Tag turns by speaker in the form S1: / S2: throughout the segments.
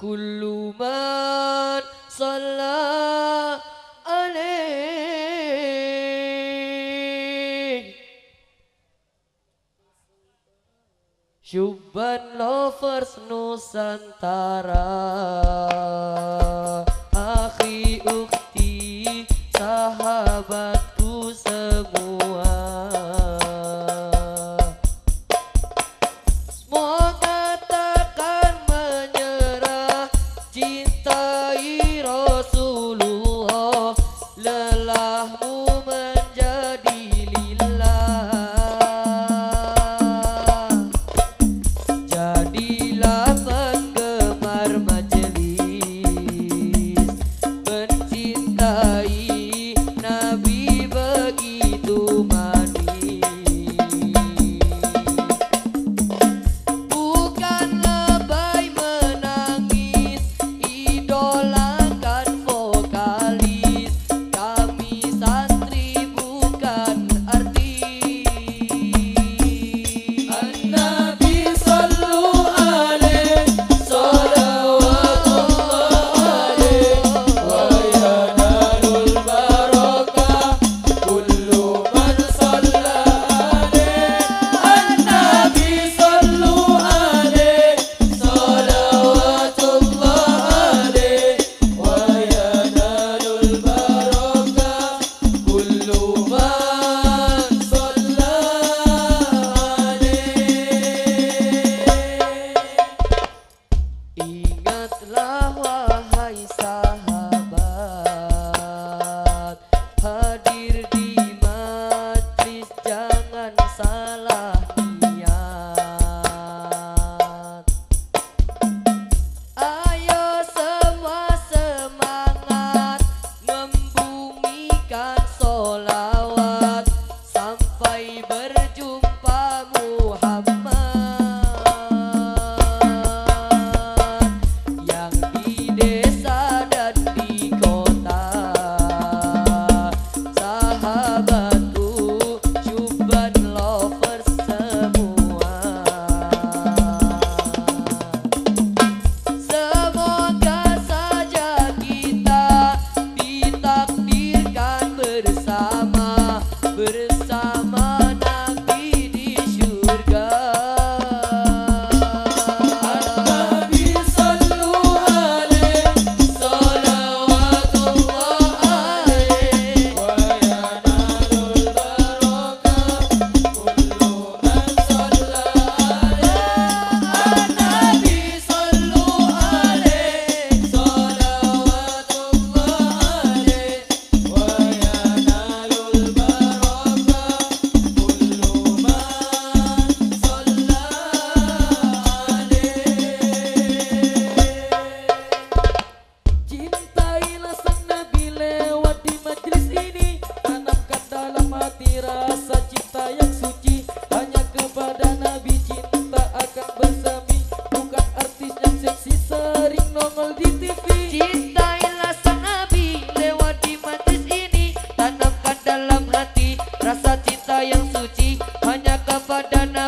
S1: كل من صلى Syuban lovers Nusantara. Akhi ukti sahabat. la I saw.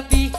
S1: Nabi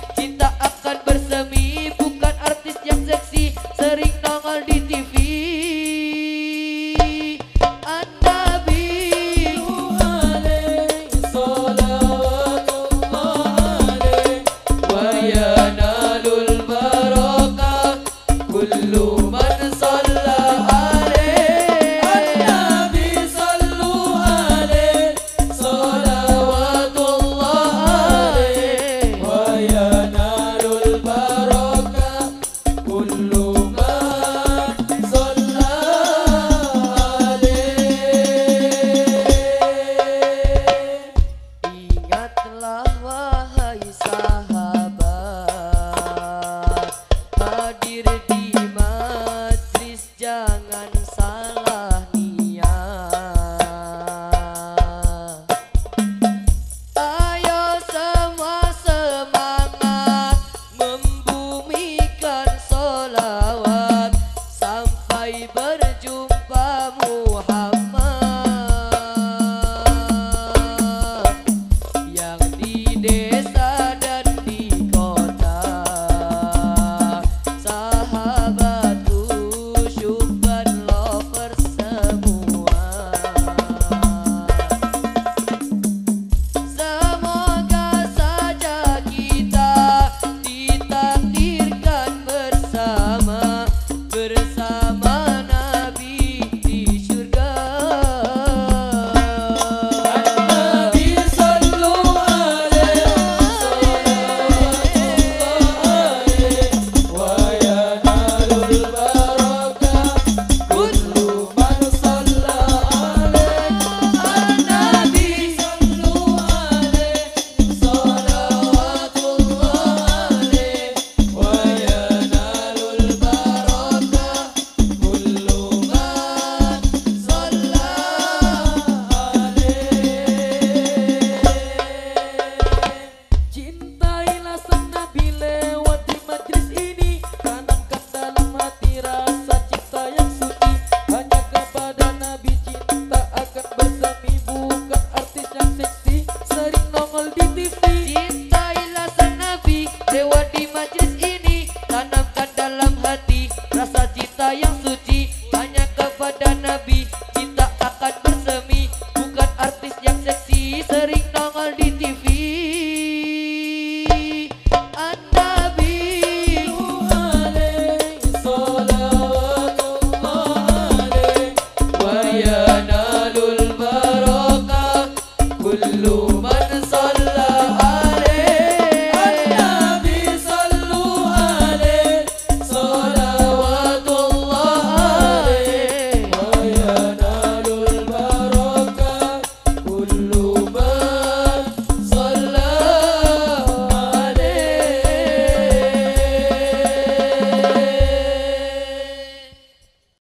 S2: saw, you
S3: saw.